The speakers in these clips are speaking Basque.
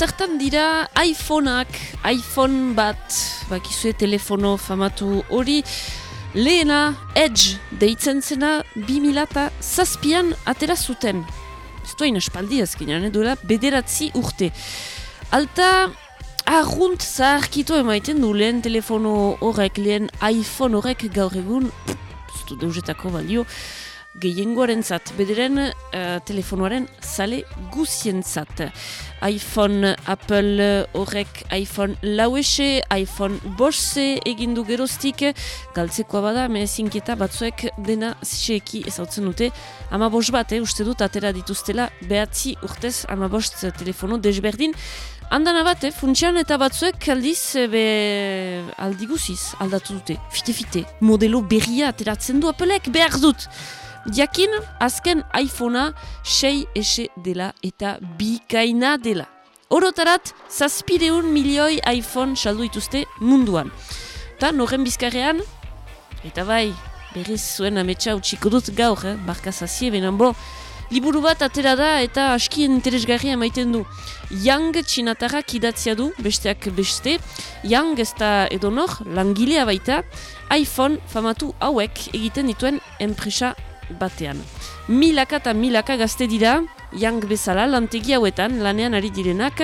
Eta zertan dira iPhoneak, iPhone bat, bakizue telefono famatu hori, lehena Edge deitzen zena 2000 zazpian atera zuten. Ez duain espaldi azkenean, duela bederatzi urte. Alta, arrunt zaharkitu emaiten du lehen telefono horrek, lehen iPhone horrek gaur egun, ez du deusetako balio, gehiengoaren zat, bederen uh, telefonoaren zale guzien zat. iPhone, Apple horrek iPhone lauese, iPhone bose egindu geroztik, galtzekoa bada, mehezinketa batzuek dena ziseki ezautzen dute, ama bos bat, eh, uste dut, atera dituztela, behatzi urtez ama bost telefono desberdin, Andana bat, eh, funtsian eta batzuek aldiz be, aldi guziz aldatu dute, fite-fite, modelo berria ateratzen du apelek behar dut. Jakin, azken iPhonea 6 ese dela eta bikaina dela. Orotarat, zazpideun milioi iPhone saldu ituzte munduan. Ta, noren bizkarrean, eta bai, berriz zuen ametsa utxiko dut gaur, eh? barka zazie, benan bo, liburu bat atera da eta askien interesgarria maiten du. Yang txinatarrak idatzia du, besteak beste, Yang ez da edonor, langilea baita, iPhone famatu hauek egiten dituen enpresa batean. Milaka eta milaka gazte dira, yang bezala lantegi hauetan lanean ari direnak,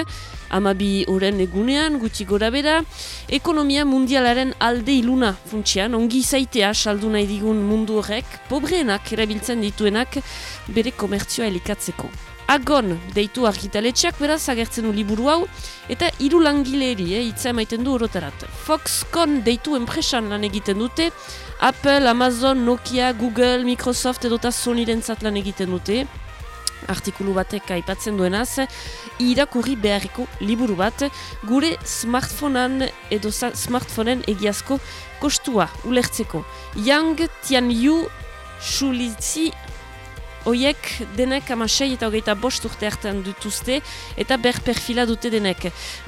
amabi oren egunean, gutxi gora bera, ekonomia mundialaren alde iluna funtsian, ongi zaitea saldu nahi digun mundu horrek, pobreenak erabiltzen dituenak bere komertzioa elikatzeko. Agon, deitu argitaletxeak beraz agertzen liburu hau, eta hiru langileri, eh, itza emaiten du orotarat. Foxconn deitu enpresan lan egiten dute, Apple, Amazon, Nokia, Google, Microsoft edota Sonyren lan egiten dute. Artikulu batek aipatzen duenaz, irakurri beharriko liburu bat, gure smartphonean edo smartphoneen egiazko kostua ulertzeko. Yang Tianyu Shulitzi Oiek denek amasei eta hogeita bost urte hartan dutuzte eta ber perfila dute denek.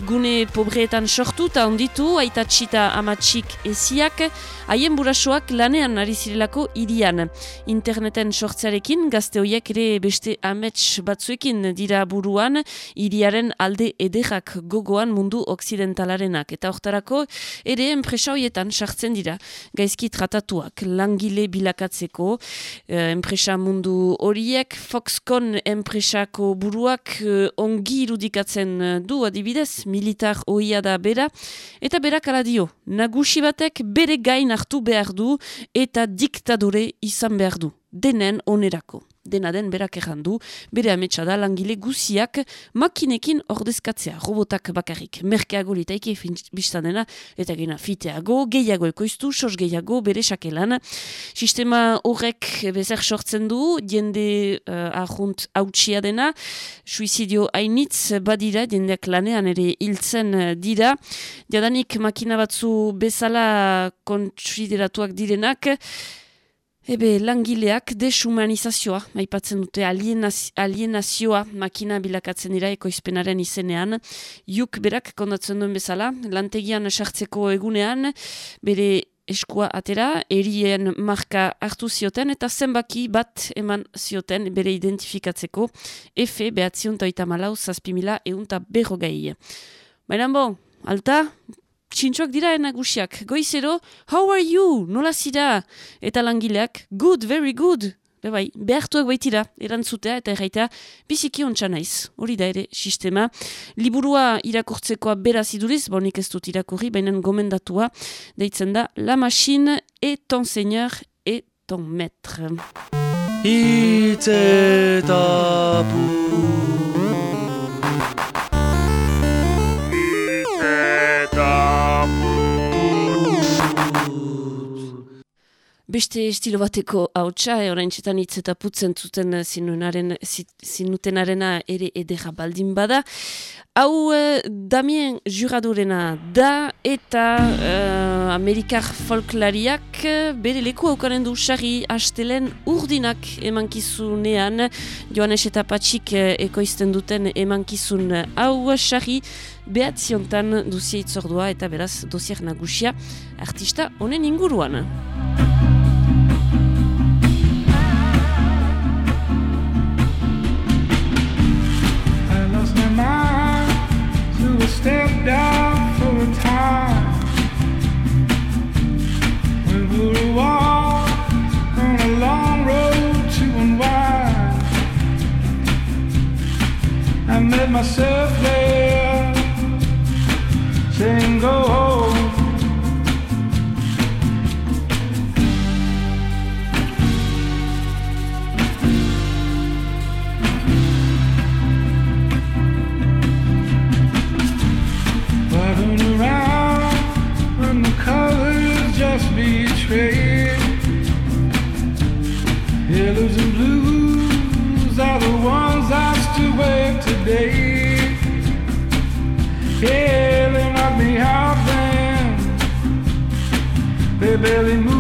Gune pobreetan sortu eta onditu, aita txita amatxik eziak, haien burasoak lanean ari zirelako irian. Interneten sortzarekin, gazte hoiek ere beste amets batzuekin dira buruan, iriaren alde ederrak gogoan mundu oksidentalarenak. Eta hortarako ere enpresa hoietan sartzen dira. Gaizki tratatuak, langile bilakatzeko, eh, enpresa mundu horiek Foxconn enpresako buruak uh, ongi irudikatzen uh, du adibidez, militar ohia da bera, eta berak ala dio, nagusi batek bere gain hartu behar du eta diktadore izan behar du, denen onerako dena den berak errandu, bere ametsa da langile guziak makinekin ordezkatzea, robotak bakarrik, merkeago litaike biztan dena, eta gena fiteago, gehiago ekoiztu, sos gehiago, bere sakelan. Sistema horrek bezer sortzen du, jende uh, ahunt hautsia dena, suizidio hainitz badira, jendeak lanean ere hiltzen dira, jadanik makina batzu bezala kontsideratuak direnak, Ebe, langileak deshumanizazioa, maipatzen dute alienazioa makina bilakatzen dira ekoizpenaren izenean. Juk berak kondatzen duen bezala, lantegian sartzeko egunean, bere eskua atera, erien marka hartu zioten eta zenbaki bat eman zioten bere identifikatzeko. Efe, behatzion toita malau, zazpimila, eunta berrogei. Baina bo, alta, txintxoak dira enagusiak. Goizero, how are you? Nola zira? Eta langileak, good, very good. Be bai, behartuak baitira, erantzutea eta erraita, biziki ontsa naiz. Hori da ere, sistema. Liburua irakurtzekoa beraz iduriz, bonik ez dut irakurri, baina gomendatua, deitzen da, la machine et ton seigneur et ton maître. Itzetapu beste estilo bateko hautsa, e, orain txetan hitz eta putzen zuten eh, zinutenarena ere edera baldin bada. Hau uh, Damien Juradorena da eta uh, Amerikar folklariak bere leku haukaren du sari hastelen urdinak emankizunean Joanes eta Patxik ekoizten duten emankizun hau sari behatziontan duzia itzordua eta beraz dosier nagusia artista honen inguruan. step down for a time. We will walk on a long road to unwind. I met myself there, saying go home. Betrayed. Yellows and blues are the ones I still wear today. Yeah, they knock me out then. They barely move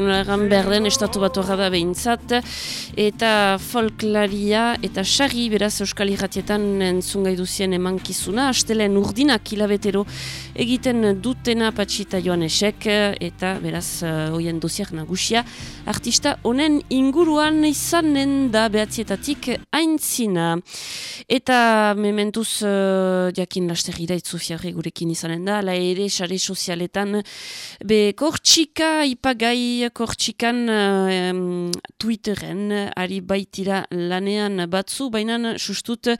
Jurado, zek nola erran behar den estatu bat horra da behintzat, eta folklaria eta sarri beraz Euskal Irratietan entzungai duzien emankizuna, astelen urdinak hilabetero egiten dutena patxita joan esek, eta beraz uh, hoien doziak nagusia, artista honen inguruan izanen da behatzietatik aintzina. Eta mementuz uh, jakin laster iraitzufiarri gurekin izanen da, la ere sare sozialetan be kortxika ipagai kortxikan uh, em, Twitteren ari baitira lanean batzu, baina sustut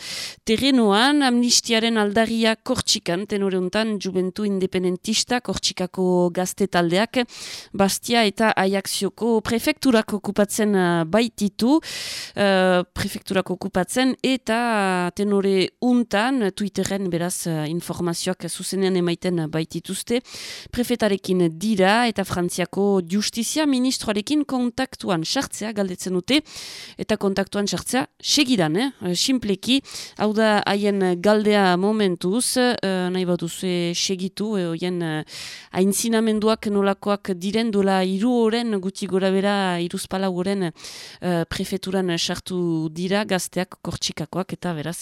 terrenoan amnistiaren aldaria kortxikan, tenore hontan juventu independentista kortxikako gazte taldeak, Bastia eta Aiakzioko prefekturak okupatzen uh, baititu, uh, prefekturak okupatzen, eta tenore untan, Twitteren beraz uh, informazioak zuzenean emaiten baitituzte, prefetarekin dira eta Frantziako justizia ministroarekin kontaktuan sartzea galdetzen dute, eta kontaktuan sartzea segidan, eh? simpleki, hau da haien galdea momentuz, uh, nahi bat duzu segitu, eh, hoien uh, aintzinamenduak nolakoak diren dola hiru oren guti gora bera iruzpala oren uh, prefeturan sartu dira gazteak kortxikakoak eta beraz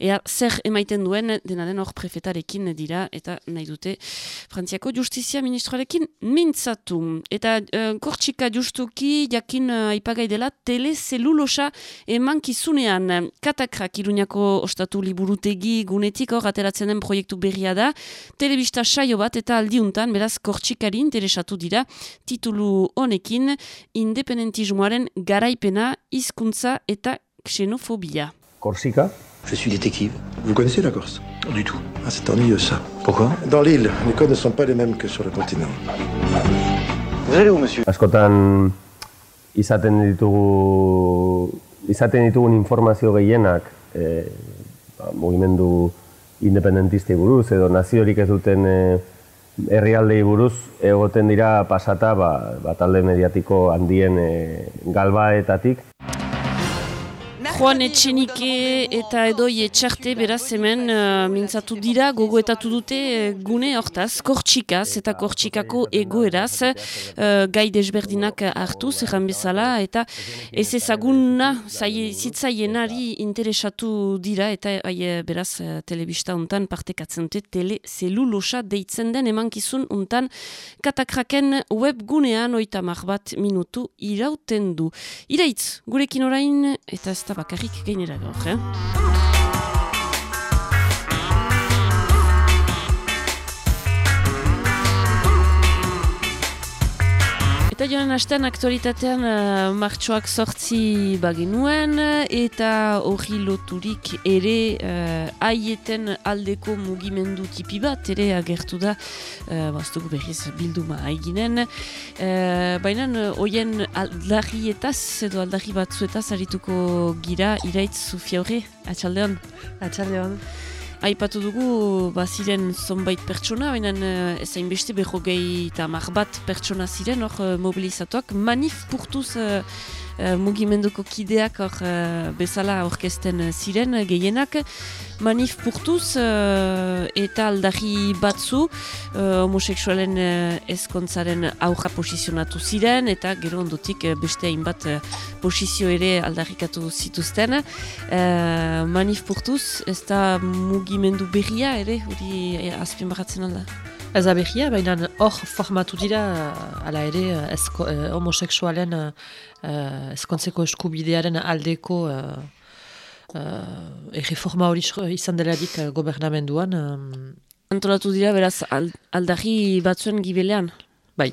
ea zer emaiten duen dena den hor prefetarekin dira eta nahi dute Frantziako justizia ministroarekin mintzatu. Eta uh, kortxika justuki jakin aipagai dela telezelulosa emankizunean katakrak iruñako ostatu liburutegi gunetik hor ateratzen den proiektu berria da telebista saio bat eta aldiuntan beraz kortxikari interesatu dira titulu honekin independentismoaren garaipena hizkuntza eta xenofobia. Corsica. Je suis détective. Vous connaissez la Corse Du tout. Ah, c'est ennuyeux ça. Pourquoi Dans l'île, les codes ne sont pas les mêmes que sur le continent. Vous allez où, monsieur Askotan izaten ditugu izaten ditugun informazio gehienak e, ba, mugimendu independentistei buruz edo naziorik ez duten e, herrialdei buruz egoten dira pasata ba, ba talde mediatiko handien e, galbaetatik Juan Etxenike eta edoi etxarte beraz hemen uh, mintzatu dira, gogoetatu dute uh, gune hortaz, kortxikaz eta kortxikako egoeraz, uh, gai desberdinak hartu, zerran bezala, eta ez ezaguna zitzaienari interesatu dira, eta uh, beraz uh, telebista untan partekatzen dute, tele zelulosa deitzen den emankizun untan katakraken webgunean oitamar bat minutu irauten du. Iraitz, gurekin orain, eta ez da bakarrik gainera gaur, eh? Eta joan hastean aktualitatean uh, martxoak sortzi bagenuen eta hori loturik ere uh, aieten aldeko mugimendu tipi bat ere agertu da uh, baztuko berriz bilduma aiginen uh, baina hoien aldarrietaz edo aldarri batzuetaz arituko gira iraitz zufia horre, atxaldeon? Atxaldeon. Aipatu dugu, ba, ziren zonbait pertsona, baina uh, ezain beste beho gehi eta mar bat pertsona ziren, hor uh, mobilizatuak. Manif purtuz uh, uh, mugimenduko kideak hor uh, bezala orkesten ziren gehienak. Manif purtuz uh, eta aldarri batzu uh, homoseksualen uh, ezkontzaren aurra posizionatu ziren eta gero ondotik beste hainbat posizio ere aldarrikatu zituzten. Manif purtuz ez da mugimendu berria ere, hori eh, alda. Ez da behia, baina hor formatu dira, ala ere, esko, eh, homoseksualen eh, ezkontzeko eskubidearen aldeko eh, eh, erreforma hori izan delarik eh, gobernamenduan. Eh, Antolatu dira, beraz, al, aldarri batzuen gibelean. bai,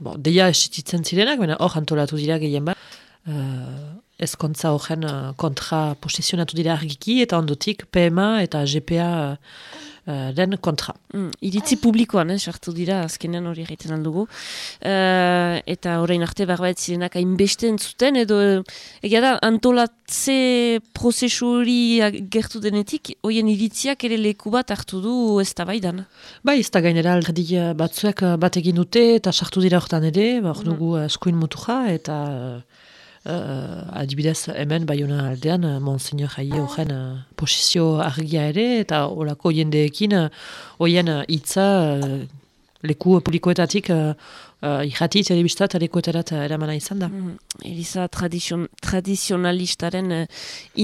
bon, deia esititzen zirenak, baina hor antolatu dira gehien bat. Eh, ezkontza horren eh, kontra posizionatu dira argiki, eta ondotik PMA eta GPA eh, den kontra. Mm, iritzi publikoan, eh, sartu dira, azkenean hori egiten aldugu. Uh, eta orain arte barbait zirenak hainbeste entzuten, edo egia da antolatze prozesu hori gertu denetik, hoien iritziak ere leku bat hartu du ez da baidan. Bai, ez da gainera eh, batzuek eh, bat egin dute eta sartu dira hortan ere, ba, hor dugu uh, eskuin mutuja eta uh, adibidez hemen baiona aldean uh, Monsignor Jaie horren uh, posizio argia ere eta olako jendeekin uh, hoien uh, hitza uh, leku publikoetatik uh, uh, irrati telebista eta lekuetarat uh, eramana izan da. Mm, Eliza tradizion, tradizionalistaren uh,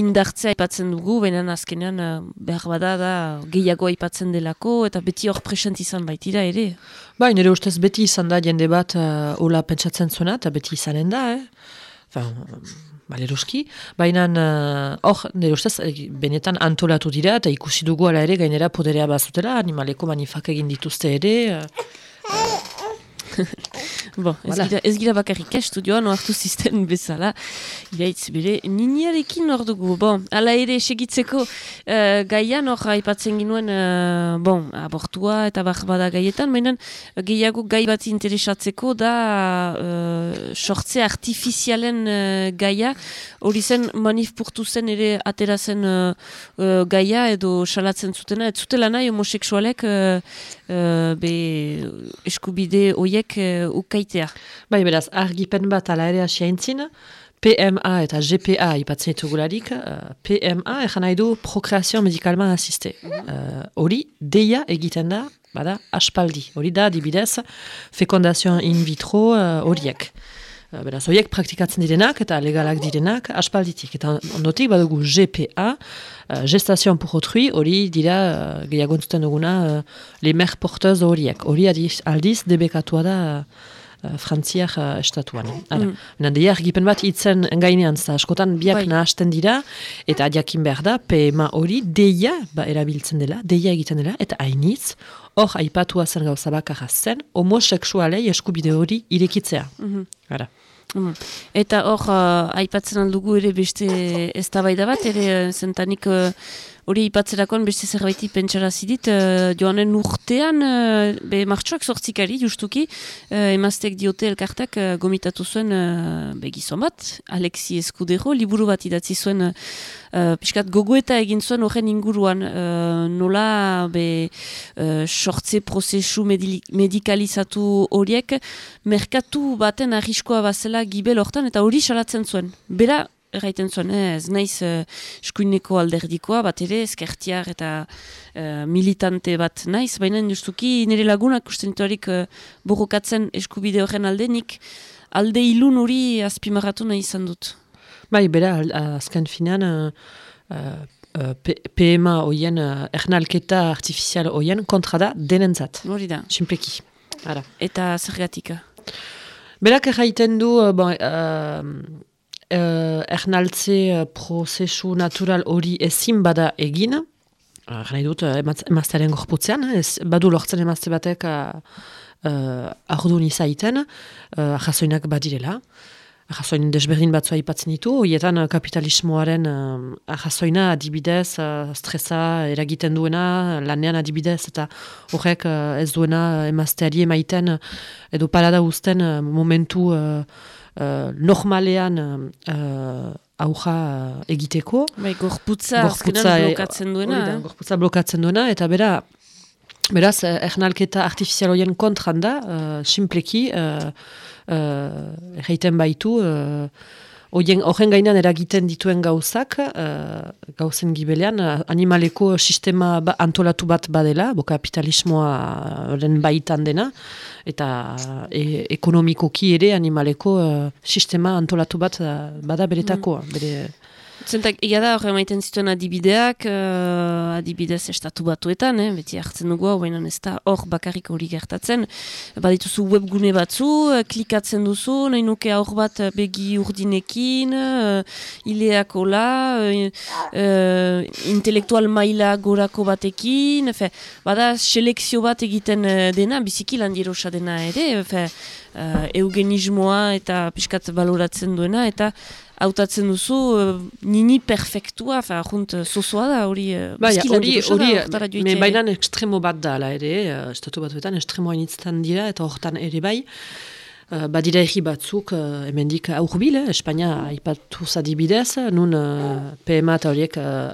indartzea aipatzen dugu, benen azkenean uh, behar bada da gehiago aipatzen delako, eta beti hor present izan baitira ere. Bai, nire ustez beti izan da jende bat uh, ola pentsatzen zuena eta beti izanen da, eh? Baleroski, baina hor, uh, nire ustez, eh, benetan antolatu dira eta ikusi dugu ala ere gainera poderea bazutela, animaleko manifak egin dituzte ere. Uh, Bo, ez, Voilà. gira, ez gira bakarrik eh, studioan oartu zisten bezala, iraitz bere, niniarekin hor dugu, bon, ala ere segitzeko uh, gaian hor aipatzen ginuen, uh, bon, abortua eta bada gaietan, mainan gehiago gai bat interesatzeko da uh, sortze artifizialen uh, gaia, hori zen manif purtu zen ere atera zen uh, uh, gaia edo salatzen zutena, ez zutela nahi homoseksualek uh, uh, be eskubide hoiek uh, ukaitea. bai, beraz, argipen bat ala ere asia entzin, PMA eta GPA ipatzen ditugularik, uh, PMA egan nahi du prokreazio medikalman asiste. Uh, Hori, deia egiten da, bada, aspaldi. Hori da, dibidez, fekondazioan in vitro uh, horiek. Uh, beraz, horiek praktikatzen direnak eta legalak direnak aspalditik. Eta ondotik badugu GPA, uh, gestazioan pour autrui, hori dira uh, gehiago entzuten duguna uh, les mères porteuses horiek. Hori aldiz, debekatua da uh, frantziak uh, estatuan. Hala. Mm. Mm. Deia argipen bat hitzen gainean, za askotan biak Bai. nahasten dira, eta adiakin behar da, PMA hori deia ba, erabiltzen dela, deia egiten dela, eta hainitz, hor aipatua zen gauza bakarra zen, homoseksualei eskubide hori irekitzea. Mhm. Gara. Mm. Eta hor, uh, aipatzen aldugu ere beste eztabaida bat, ere uh, zentanik uh, hori aipatzerakoan beste zerbaiti pentsara zidit, uh, joanen urtean, uh, be martxoak sortzikari, justuki, uh, emaztek diote elkartak uh, gomitatu zuen uh, be gizon bat, Alexi Escudero, liburu bat idatzi zuen uh, pixkat gogoeta egin zuen horren inguruan, uh, nola be uh, sortze prozesu medikalizatu horiek, merkatu baten arriskoa bazela gibel hortan eta hori salatzen zuen. Bera, erraiten zuen, eh, ez naiz uh, eskuineko alderdikoa, bat ere, ezkertiar eta eh, militante bat naiz, baina justuki nire lagunak usten dituarik uh, borrokatzen eskubide horren alde, nik alde ilun hori azpimarratu nahi izan dut. Bai, bera, azken finean, uh, uh, uh, PMA hoien, uh, ernalketa artifizial hoien kontra da denentzat, Hori da. simpleki. Ara. Eta zergatika. Berak erraiten du, uh, bon, uh, uh, ernaltze uh, prozesu natural hori ezin bada egin, uh, nahi dut, emaz- emaztearen gorputzean, eh, ez, badu lortzen emazte batek uh, ardun izaiten, uh, ahazoinak badirela. Ahazoin desberdin batzua aipatzen ditu, horietan uh, kapitalismoaren uh, ahazoina adibidez, uh, stresa eragiten duena, lanean adibidez, eta horrek uh, ez duena emazteari emaiten, edo parada uzten uh, momentu uh, uh, normalean uh, auja egiteko. Bai, gorputza, Gorputza, e, blokatzen duena. hori da, eh? gorputza blokatzen duena, eta bera, beraz, ernalketa artifizial horien kontran da, uh, simpleki, uh, uh, baitu, uh, Horien, horren gainean eragiten dituen gauzak, uh, gauzen gibelean, uh, animaleko sistema ba, antolatu bat badela, bo kapitalismoaren baitan dena, eta e, ekonomikoki ere animaleko uh, sistema antolatu bat bada beretakoa. Bere, Zentak, egia da, hori maiten zituen adibideak, uh, adibidez estatu batuetan, eh, beti hartzen dugu hau, baina ez da hor bakarrik hori gertatzen. Badituzu webgune batzu, eh, klikatzen duzu, nahi nuke hor bat eh, begi urdinekin, uh, ileakola, uh, uh, intelektual maila gorako batekin, efe, bada selekzio bat egiten dena, biziki landierosa dena ere, efe, uh, eugenismoa eta pixkat baloratzen duena, eta hautatzen duzu uh, nini perfektua, fa, junt, zozoa da, hori uh, Bai, biziki hori, da, me bainan ekstremo bat da, ala ere, uh, estatu batuetan ekstremoa initzten dira, eta hortan ere bai, uh, badira egi batzuk, uh, hemendik aurbil, eh, Espainia aipatu zadibidez, nun uh, PMA eta horiek uh,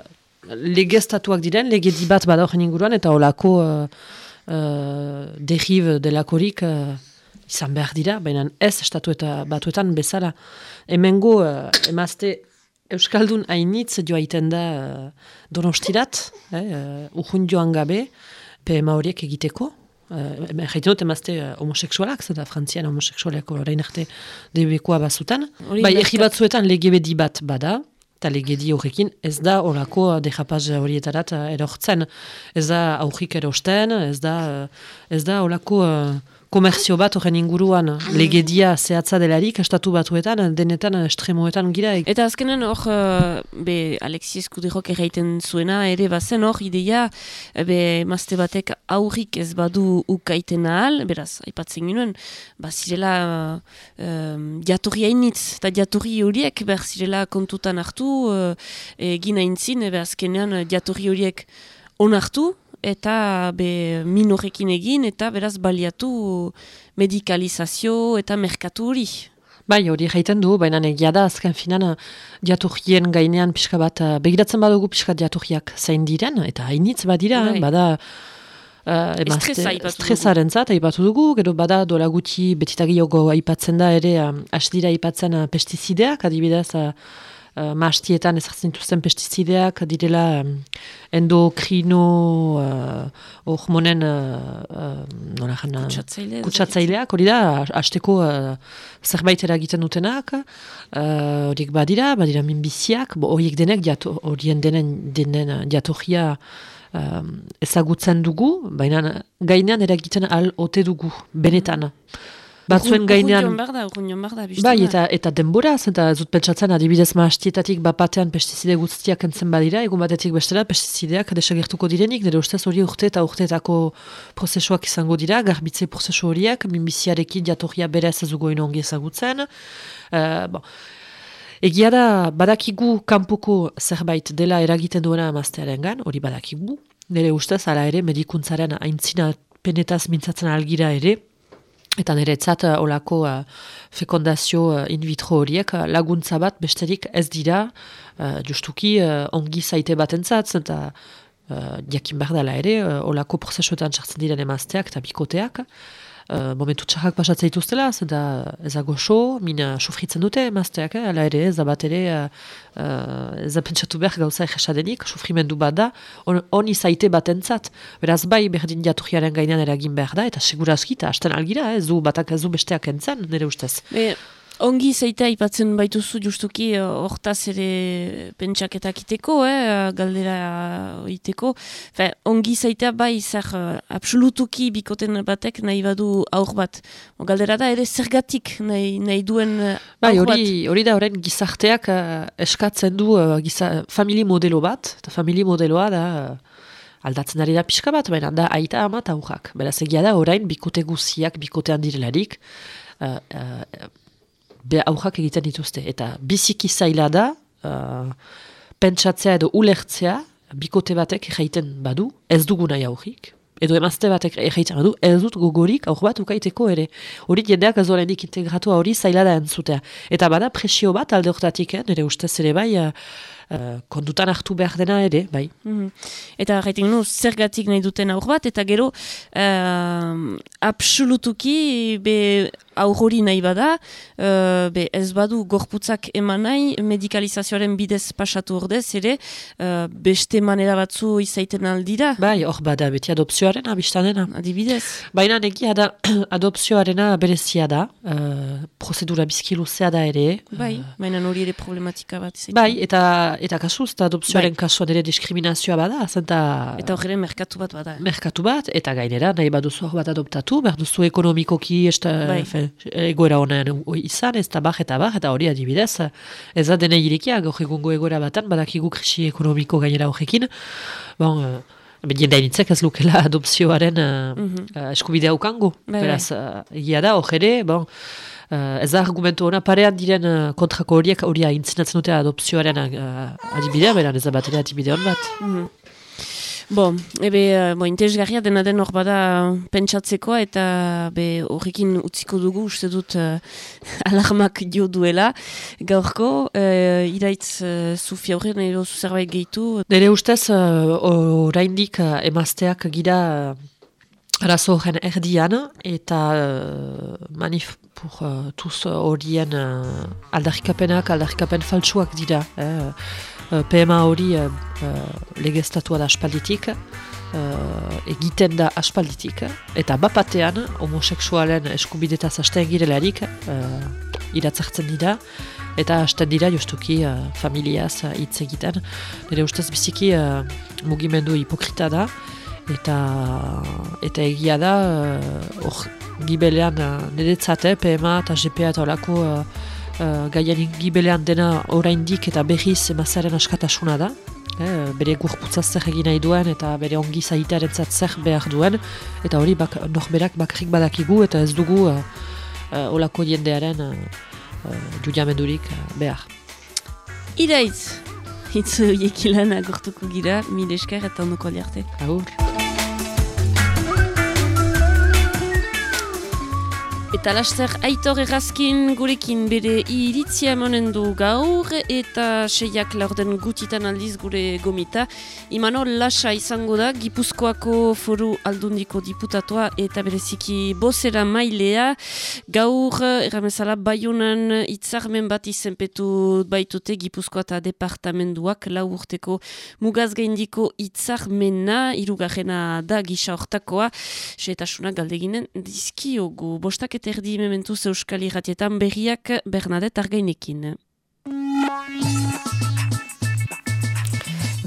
legeztatuak diren, legedi bat bada horren inguruan, eta holako uh, uh, deriv delakorik uh, izan behar dira, baina ez estatu eta batuetan bezala. Hemengo uh, emazte Euskaldun hainitz joaiten da uh, donostirat, eh, uh, urrun joan gabe, PMA horiek egiteko. Uh, Jaiten dut emazte uh, homoseksualak, zeta frantzian homoseksualeko orain arte debekoa bazutan. Hori Bai, egi batzuetan legebedi bat bada, eta legedi horrekin ez da olako dejapaz horietarat erortzen. Ez da aurrik erosten, ez da, ez da olako uh, komerzio bat horren inguruan legedia zehatza delarik, estatu batuetan, denetan estremoetan gira. Eta azkenen hor, uh, be, Alexi Eskudirok erraiten zuena, ere bazen hor, ideia, eh, be, mazte batek aurrik ez badu ukaiten ahal, beraz, aipatzen ginoen, ba, zirela uh, um, jatorri hainitz, eta jatorri horiek, behar zirela kontutan hartu, uh, egin aintzin, ebe azkenean uh, jatorri horiek onartu, eta be, min horrekin egin, eta beraz baliatu medikalizazio eta merkatu hori. Bai, hori jaiten du, baina egia da azken finan uh, jaturrien gainean pixka bat, uh, begiratzen badugu pixka jaturriak zein diren, eta hainitz badira, Bai. bada uh, emazte- Estresa aipatu dugu. stresaren zat, aipatu dugu, gero bada dola gutxi betitagioko aipatzen da ere, um, hasi dira aipatzen uh, pestizideak, adibidez, uh, uh, maastietan ezartzen dituzten pestizideak, direla um, endokrino uh, hormonen uh, uh, jana, Kutsatzaile. kutsatzaileak, hori da, hasteko uh, zerbait eragiten dutenak, uh, horiek badira, badira minbiziak, horiek denek, horien denen, denen uh, jatorria um, ezagutzen dugu, baina gainean eragiten al ote dugu, benetan. Batzuen gainean... Urrun behar da. Bai, eta, eta denboraz, eta ez dut pentsatzen adibidez maastietatik bapatean pestizide guztiak entzen badira, egun batetik bestera pestizideak desagertuko direnik, nire ustez hori urte eta urteetako prozesuak izango dira, garbitze prozesu horiek, minbiziarekin jatorria berez ez dugu inongi ezagutzen. Uh, bon. Egia da, badakigu kanpoko zerbait dela eragiten duena amaztearen hori badakigu. Nire ustez, ala ere, medikuntzaren aintzina penetaz mintzatzen algira ere, Eta niretzat uh, olako uh, fekondazio uh, in vitro horiek laguntza bat besterik ez dira uh, justuki uh, ongi zaite batentzat eta uh, jakin behar dela ere uh, olako prozesuetan sartzen diren emazteak eta bikoteak uh, momentu txarrak pasatzen dituztela zenta ez da goxo, mina sufritzen dute emazteak, eh? ala ere ez da bat ere uh, ez da pentsatu behar gauza egesadenik, sufrimendu bat da on, on izaite batentzat beraz bai berdin jaturriaren gainean eragin behar da eta segurazki eta hasten algira, eh? ez du batak ez du besteak entzen, nire ustez Be, ongi zeitea aipatzen baituzu justuki eh, hortaz ere pentsaketak iteko, eh, galdera iteko. Fe, ongi zeitea bai zer eh, absolutuki bikoten batek nahi badu aur bat. O, galdera da ere zergatik nahi, nahi duen eh, Bai, hori, hori da horren gizarteak uh, eskatzen du uh, giza, famili modelo bat, eta famili modeloa da uh, aldatzen ari da pixka bat, baina da aita ama eta. Beraz egia da orain bikote guziak bikotean direlarik uh, uh, be aurrak egiten dituzte. Eta biziki zaila da uh, pentsatzea edo ulertzea bikote batek egiten badu, ez dugu nahi aurrik, edo emazte batek egiten badu, ez dut gogorik aur bat ukaiteko ere. Hori jendeak ez horrendik integratua hori zaila da entzutea. Eta bada presio bat alde horretatik, eh, nire ustez ere bai, uh, uh, kondutan hartu behar dena ere, bai. Mhm. Eta gaitik nu, zergatik nahi duten aur bat, eta gero uh, absolutuki be aurrori nahi bada, uh, be ez badu gorputzak eman nahi, medikalizazioaren bidez pasatu ordez, ere uh, beste manera batzu izaiten aldira. Bai, hor bada, beti adopzioaren abistanena. Adibidez. Baina negia da, adopzioarena berezia da, uh, prozedura bizkiluzea da ere. Bai, baina hori ere problematika bat izaiten. Bai, eta eta kasuz, eta adopzioaren Bai. kasuan ere diskriminazioa bada, zenta... Eta horre merkatu bat bada. merkatu bat, eta gainera, nahi baduzu hor bat adoptatu, behar duzu ekonomikoki esta, Bai. fe, egoera honen izan, ez da bax eta bax, eta hori adibidez, ez da dena irikia, gaur egungo egoera batan, badakigu krisi ekonomiko gainera horrekin, bon, Jende hainitzek ez lukela adopzioaren uh, uh, eskubidea ukango. Mhm. Bai, Beraz, uh, egia da, hor ere, bon, uh, ez da argumentu hona parean diren uh, kontrako horiek hori aintzinatzen dute adopzioaren uh, adibidea, beran ez da bat ere adibide hon bat. Bo, ebe, eh, bo, interesgarria dena den hor bada pentsatzekoa eta be horrekin utziko dugu uste dut uh, alarmak dio duela. Gaurko, uh, iraitz uh, Sofia horren edo zerbait gehitu. Nire ustez, uh, oraindik uh, emazteak gira uh, arazo horren erdian, eta uh, manif pur uh, tuz horien uh, aldarrikapenak, aldarrikapen faltsuak dira. Eh? Uh, PMA hori uh, uh, legeztatua da aspalditik, uh, egiten da aspalditik, eta bapatean homoseksualen eskubidetaz hasten girelarik uh, iratzartzen dira, eta hasten dira justuki uh, familiaz uh, hitz egiten. Nire ustez biziki uh, mugimendu hipokrita da, eta eta egia da uh, hor gibelean uh, niretzate PMA eta GPA eta olako uh, uh, gaien gibelean dena oraindik eta berriz emazaren askatasuna da eh, bere gurputza zer egin nahi duen eta bere ongi zaitearen zer behar duen eta hori bak, norberak bakarrik badakigu eta ez dugu uh, uh, olako jendearen uh, judiamendurik uh, behar. Iraitz, hitz horiek ilan agortuko gira, mil esker eta ondoko aliarte. Agur. Eta laster aitor errazkin gurekin bere iritzia emanen du gaur eta seiak laurden gutitan aldiz gure gomita. Imano lasa izango da Gipuzkoako foru aldundiko diputatua eta bereziki bozera mailea. Gaur erramezala baiunan itzarmen bat izenpetu baitute Gipuzkoa eta departamenduak lau urteko mugaz gaindiko itzarmena, irugarrena da gisa hortakoa, seetasuna galdeginen dizkiogu. Bostak eta erdi mementuz euskal irratietan berriak Bernadette Argainekin.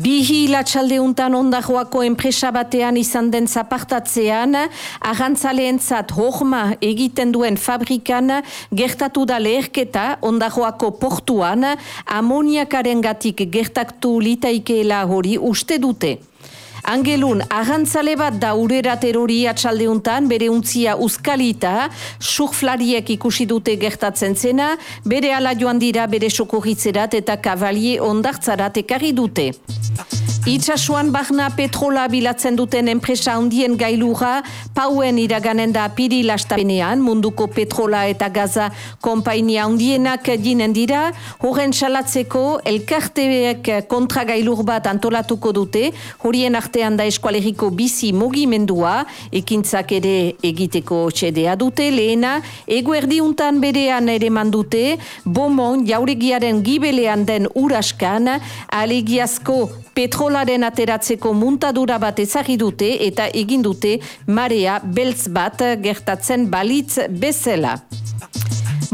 Bihi latxaldeuntan ondagoako enpresa batean izan den zapartatzean, agantzaleentzat hoxma egiten duen fabrikan gertatu da leherketa ondagoako portuan amoniakaren gatik gertatu litaikeela hori uste dute. Angelun, agantzale bat da urerat erori atxaldeuntan, bere untzia uzkalita, surflariek ikusi dute gertatzen zena, bere ala joan dira bere sokorritzerat eta kavalie ondartzarat ekarri dute. Itxasuan barna petrola bilatzen duten enpresa handien gailura, pauen iraganen da piri lastapenean, munduko petrola eta gaza kompainia handienak dinen dira, horren salatzeko elkarteek kontra gailur bat antolatuko dute, horien artean da eskualeriko bizi mugimendua, ekintzak ere egiteko txedea dute, lehena, eguerdiuntan berean ere mandute, bomon jauregiaren gibelean den uraskan, alegiazko petrolaren ateratzeko muntadura bat ezagri dute eta egin dute marea beltz bat gertatzen balitz bezala.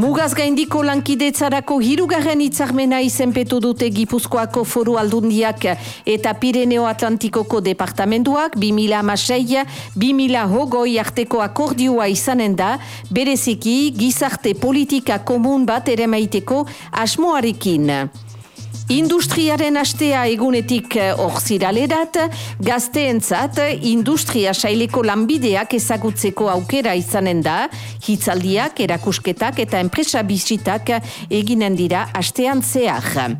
Mugaz gaindiko lankidetzarako hirugarren hitzarmena izenpetu dute Gipuzkoako foru aldundiak eta Pireneo Atlantikoko departamenduak 2006-2000 hogoi arteko akordioa izanen da, bereziki gizarte politika komun bat ere maiteko asmoarekin. Industriaren astea egunetik orziralerat, gazteentzat industria saileko lanbideak ezagutzeko aukera izanen da, hitzaldiak, erakusketak eta enpresa bizitak eginen dira astean zehar.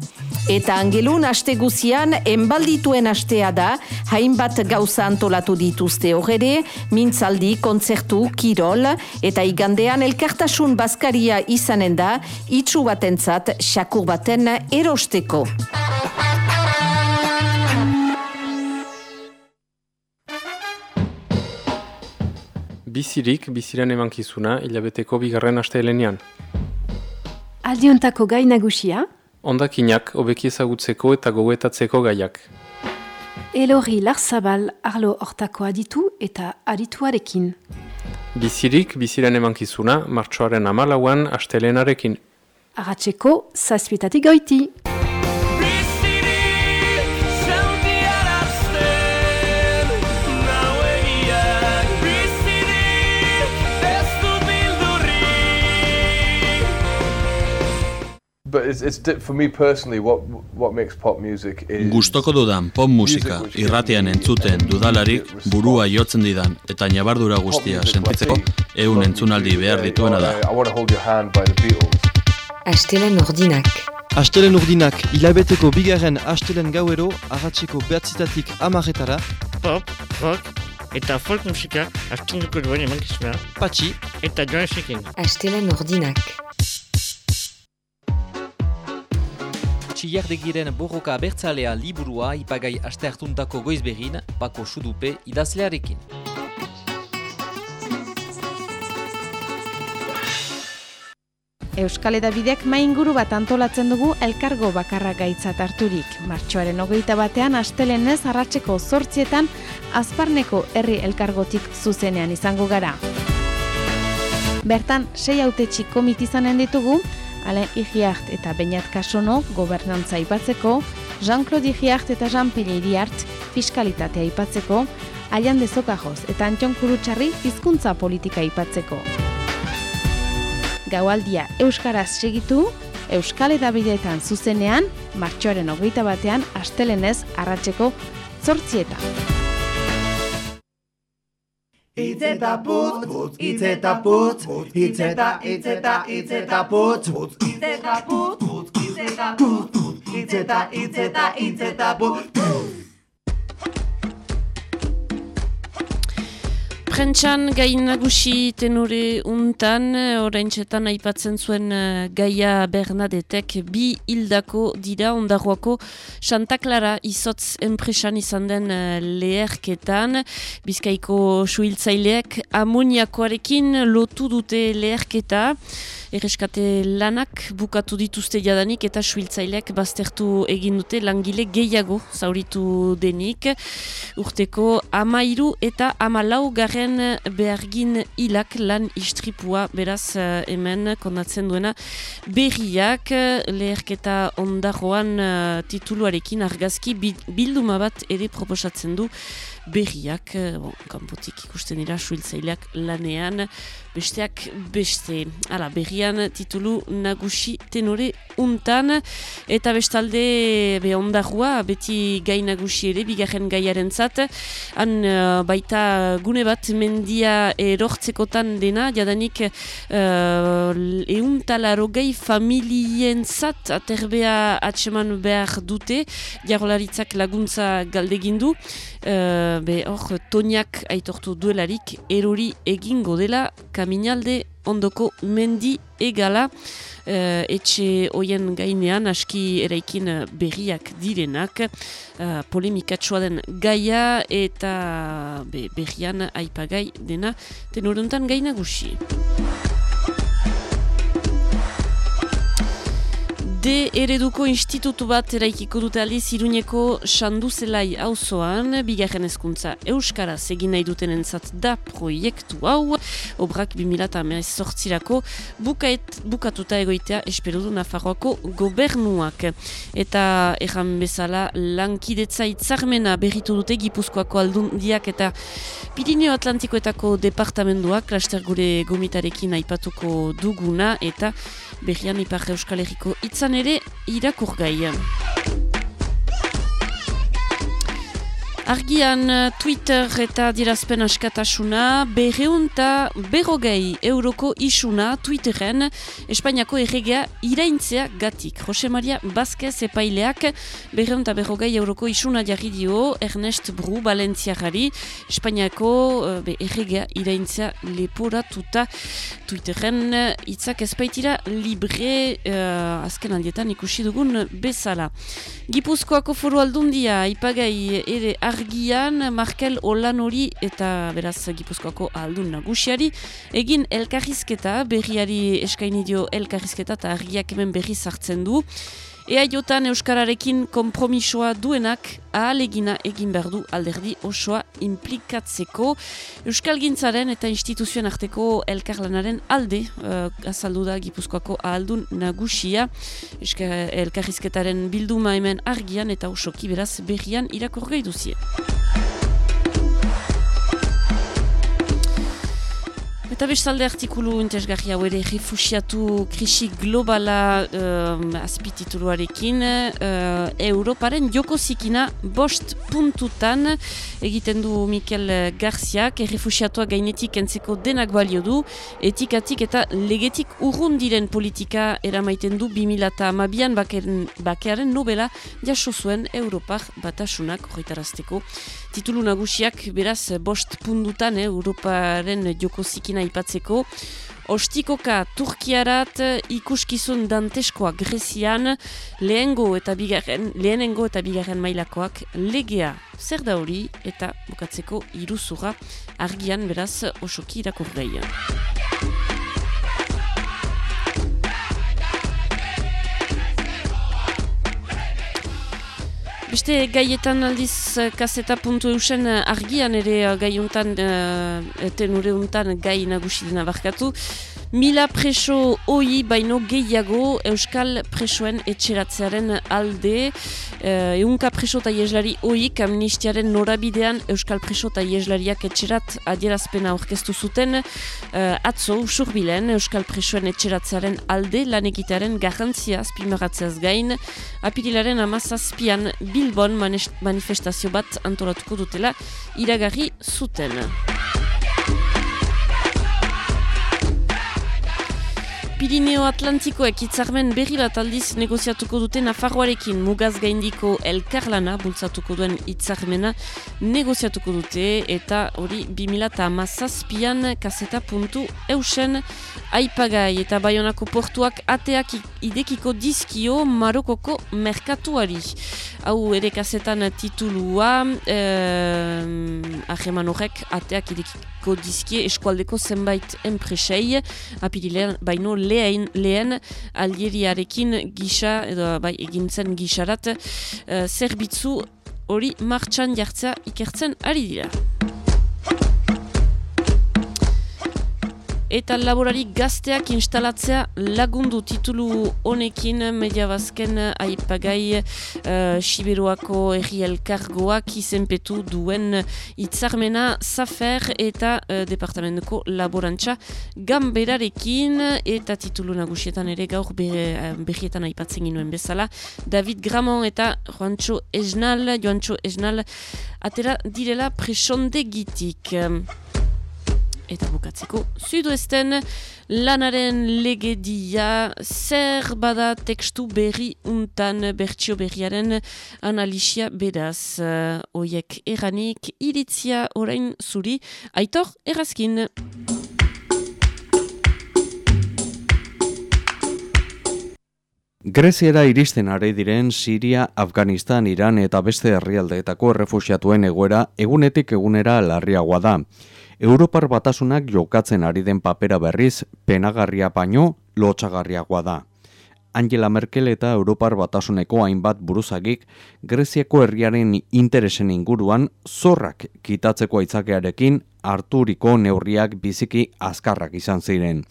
Eta angelun aste guzian, enbaldituen astea da, hainbat gauza antolatu dituzte horre, mintzaldi, kontzertu, kirol, eta igandean elkartasun bazkaria izanen da, itxu batentzat, xakur baten erosteko. Bizirik, biziren emankizuna, hilabeteko bigarren aste helenean. Aldiontako gai nagusia, Ondakinak, hobeki ezagutzeko eta gogoetatzeko gaiak. Elorri Larzabal arlo hortako aditu eta adituarekin. Bizirik, biziren emankizuna, martxoaren amalauan astelenarekin. Arratxeko, zazpietatik goiti. But it's, it's for me personally, what what makes pop music is Gustoko dudan pop musika irratean entzuten dudalarik burua jotzen didan eta ñabardura guztia sentitzeko ehun entzunaldi behar dituena da. Astelen ordinak. Astelen urdinak hilabeteko bigarren astelen gauero arratseko behatzitatik amarretara Pop, rock eta folk musika astunduko duen emankizuna. Patxi eta Joan Shekin. Astelen ordinak. Txillardegiren borroka bertzalea liburua ipagai aste hartuntako goizberin, bako sudupe idazlearekin. Euskal Edabideak mainguru bat antolatzen dugu elkargo bakarra gaitzat harturik. Martxoaren hogeita batean astelenez arratseko zortzietan azparneko herri elkargotik zuzenean izango gara. Bertan, sei autetxi komitizanen ditugu, Alain Igiart eta Beñat Kasono gobernantza aipatzeko, Jean-Claude Igiart eta Jean-Pierre Iriart fiskalitatea aipatzeko, Aian Dezokajoz eta Antion Kurutxarri hizkuntza politika aipatzeko. Gaualdia Euskaraz segitu, Euskal Edabideetan zuzenean, martxoaren hogeita batean, astelenez arratseko zortzietan. Itz eta putz, putz, itz eta putz, itz eta, itz eta, itz eta putz, putz, itz eta putz, putz, itz eta putz, itz eta, itz eta, itz eta putz. Prentxan gai nagusi tenore untan, orain txetan aipatzen zuen eh, Gaia Bernadetek bi hildako dira ondagoako Santa Clara izotz enpresan izan den eh, leherketan. Bizkaiko suhiltzaileak amoniakoarekin lotu dute leherketa. Erreskate lanak bukatu dituzte jadanik eta suhiltzaileak baztertu egin dute langile gehiago zauritu denik. Urteko amairu eta amalau garen behargin hilak lan istripua beraz eh, hemen kondatzen duena berriak leherketa ondaroan uh, tituluarekin argazki bi- bilduma bat ere proposatzen du berriak, eh, bon, kanpotik ikusten dira suhiltzaileak lanean, besteak beste. Hala, berrian titulu nagusi tenore untan, eta bestalde be ondarrua, beti gai nagusi ere, bigarren gaiaren zat, han eh, baita gune bat mendia erortzekotan dena, jadanik uh, euntalaro gai familien zat, aterbea atseman behar dute, jarolaritzak laguntza galdegindu, uh, be hor toniak aitortu duelarik erori egingo dela kaminalde ondoko mendi egala. Uh, etxe hoien gainean aski eraikin eh, berriak direnak. Uh, polemikatsua den gaia eta be, berrian aipagai dena. Tenorontan gai De ereduko institutu bat eraikiko dute aldiz Iruñeko Sanduzelai auzoan bigarren hezkuntza Euskaraz egin nahi duten entzat da proiektu hau, obrak 2018-rako bukaet, bukatuta egoitea espero du Nafarroako gobernuak. Eta erran bezala lankidetza itzarmena berritu dute Gipuzkoako aldundiak eta Pirineo Atlantikoetako departamenduak laster gure gomitarekin aipatuko duguna eta berrian Ipar Euskal Herriko itzan ere irakurgai. Argian eh, Twitter eta dirazpen askatasuna, berreunta berrogei euroko isuna Twitteren Espainiako erregea iraintzea gatik. Jose Maria Vázquez epaileak berreunta berrogei euroko isuna jarri dio Ernest Bru Balentziagari Espainiako uh, be, erregea iraintzea leporatuta Twitteren hitzak ezpaitira libre uh, azken aldietan ikusi dugun bezala. Gipuzkoako foru aldundia ipagai ere argian Markel Olan hori eta beraz Gipuzkoako aldun nagusiari egin elkarrizketa berriari eskaini dio elkarrizketa eta argiak hemen berri sartzen du Ea jotan Euskararekin kompromisoa duenak ahalegina egin behar du alderdi osoa implikatzeko. Euskal Gintzaren eta instituzioen arteko elkarlanaren alde uh, azaldu da Gipuzkoako ahaldun nagusia. Elkarrizketaren bilduma hemen argian eta osoki beraz berrian irakorgei duzie. Eta bestalde artikulu interesgarri hau ere refusiatu krisi globala uh, azpitituluarekin uh, Europaren joko zikina bost puntutan egiten du Mikel Garziak. Refusiatua gainetik entzeko denak balio du. Etikatik eta legetik urrun diren politika eramaiten du 2008an bakearen nobela jaso zuen Europar batasunak horretarazteko. Titulu nagusiak beraz bost pundutan eh, Europaren joko zikina aipatzeko. Ostikoka Turkiarat ikuskizun danteskoa Grezian lehengo eta bigarren, lehenengo eta bigarren mailakoak legea zer da hori eta bukatzeko iruzura argian beraz osoki irakurdeia. Beste gaietan aldiz eh, kaseta puntu eusen eh, argian ere eh, gaiuntan, eten gai nagusi dena barkatu. Mila preso hoi baino gehiago Euskal presoen etxeratzearen alde. Eunka preso eta ieslari hoik amnistiaren norabidean Euskal preso eta ieslariak etxerat adierazpena aurkeztu zuten. Uh, atzo, usurbilen Euskal presoen etxeratzearen alde lan egitearen garrantzia azpimaratzeaz gain. Apirilaren amazazpian Bilbon manifestazio bat antolatuko dutela iragarri zuten. Pirineo Atlantikoek itzarmen berri bat aldiz negoziatuko dute Nafarroarekin. Mugaz gaindiko elkarlana bultzatuko duen itzarmena negoziatuko dute eta hori 2008an kaseta puntu eusen aipagai. Eta baionako portuak ateak idekiko dizkio Marokoko merkatuari. Hau ere kasetan titulua eh, aheman horrek ateak idekiko dizkie eskualdeko zenbait enpresei. Apirilean baino lehen, lehen aldieriarekin gisa, edo bai egintzen gisarat, uh, zerbitzu hori martxan jartzea ikertzen ari dira. Eta laborari gazteak instalatzea lagundu titulu honekin media bazken aipagai uh, Siberuako erri elkargoak izenpetu duen itzarmena zafer eta uh, departamentuko laborantza gamberarekin. Eta titulu nagusietan ere gaur uh, berrietan aipatzen ginuen bezala David Gramon eta Joantxo Esnal. Joantxo Esnal atera direla presonde gitik eta bukatzeko zuduesten lanaren legedia zer bada tekstu berri untan bertsio berriaren analisia beraz? Uh, oiek eranik iritzia orain zuri. Aitor errazkin Greziera iristen are diren Siria, Afganistan, Iran eta beste herrialdeetako errefusiatuen egoera egunetik egunera larriagoa da. Europar batasunak jokatzen ari den papera berriz penagarria baino lotxagarriagoa da. Angela Merkel eta Europar batasuneko hainbat buruzagik Greziako herriaren interesen inguruan zorrak kitatzeko aitzakearekin harturiko neurriak biziki azkarrak izan ziren.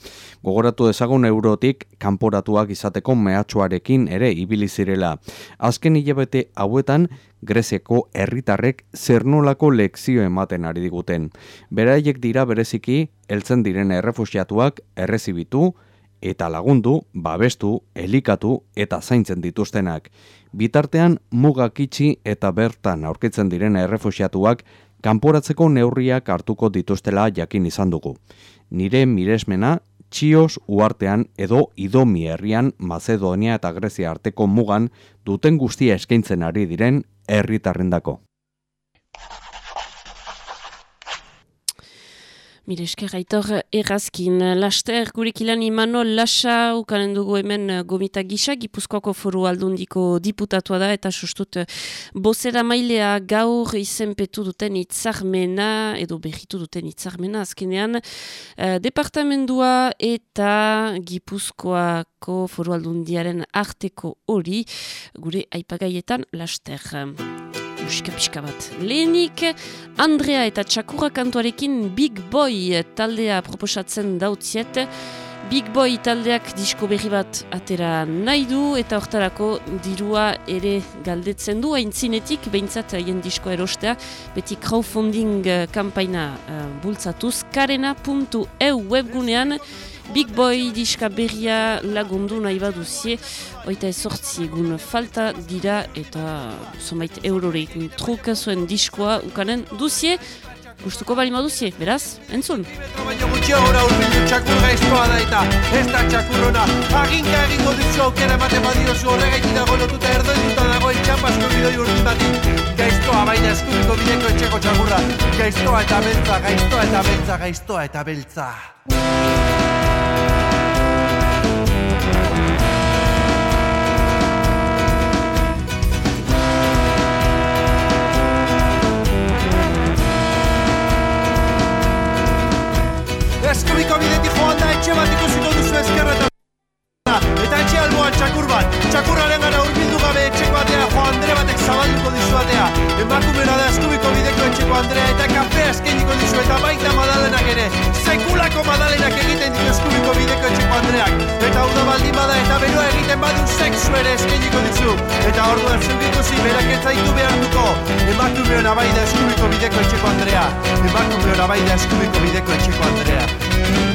Gogoratu dezagun eurotik kanporatuak izateko mehatxuarekin ere ibili zirela. Azken hilabete hauetan Greziako herritarrek zernolako lekzio ematen ari diguten. Beraiek dira bereziki heltzen diren errefusiatuak errezibitu eta lagundu, babestu, elikatu eta zaintzen dituztenak. Bitartean mugak itxi eta bertan aurkitzen diren errefusiatuak kanporatzeko neurriak hartuko dituztela jakin izan dugu. Nire miresmena Txios uartean edo Idomi herrian Macedonia eta Grezia arteko mugan duten guztia eskaintzen ari diren herritarrendako. Mire esker aitor errazkin. Laster gurek ilan imano lasa ukanen dugu hemen eh, gomita gisa, Gipuzkoako foru aldundiko diputatua da eta sustut eh, bozera mailea gaur izenpetu duten itzarmena edo behitu duten itzarmena azkenean eh, departamendua eta Gipuzkoako foru aldundiaren arteko hori gure aipagaietan laster musika pixka bat. Lehenik, Andrea eta Txakurra kantuarekin Big Boy taldea proposatzen dautziet. Big Boy taldeak disko berri bat atera nahi du eta hortarako dirua ere galdetzen du haintzinetik, behintzat haien disko erostea, beti crowdfunding kampaina uh, bultzatuz, karena.eu webgunean, Big Boy diska berria lagundu nahi baduzie, oita ezortzi egun falta dira eta zomait eurorek truka zuen diskoa ukanen duzie, gustuko bali duzie, beraz, entzun. Baina gutxio gora urbildu txakur gaiztoa da eta ez da txakurrona. Aginka egingo duzu aukera ematen badiozu horregaitik dago lotuta erdoituta dagoen txapasko bidoi urdin bati Gaiztoa baina eskubiko bideko etxeko txakurra. Gaiztoa eta beltza, gaiztoa eta beltza, gaiztoa eta beltza Eskubiko bidetik joan da etxe bat ikusiko duzu etxe alboan txakur bat. Txakurraren gara urbildu gabe etxeko atea Jo Andre batek zabalduko dizu atea. Emakumera da eskubiko bideko etxeko Andrea Eta kafea eskainiko dizu eta baita madalenak ere. Sekulako madalenak egiten ditu eskubiko bideko etxeko Andreak. Eta hau da baldin bada eta beroa egiten badu sexu ere eskainiko dizu. Eta ordu erzuk ikusi berak ez zaitu behar duko. Emakumeona bai da eskubiko bideko etxeko Andrea. Emakumeona bai da eskubiko bideko etxeko Andrea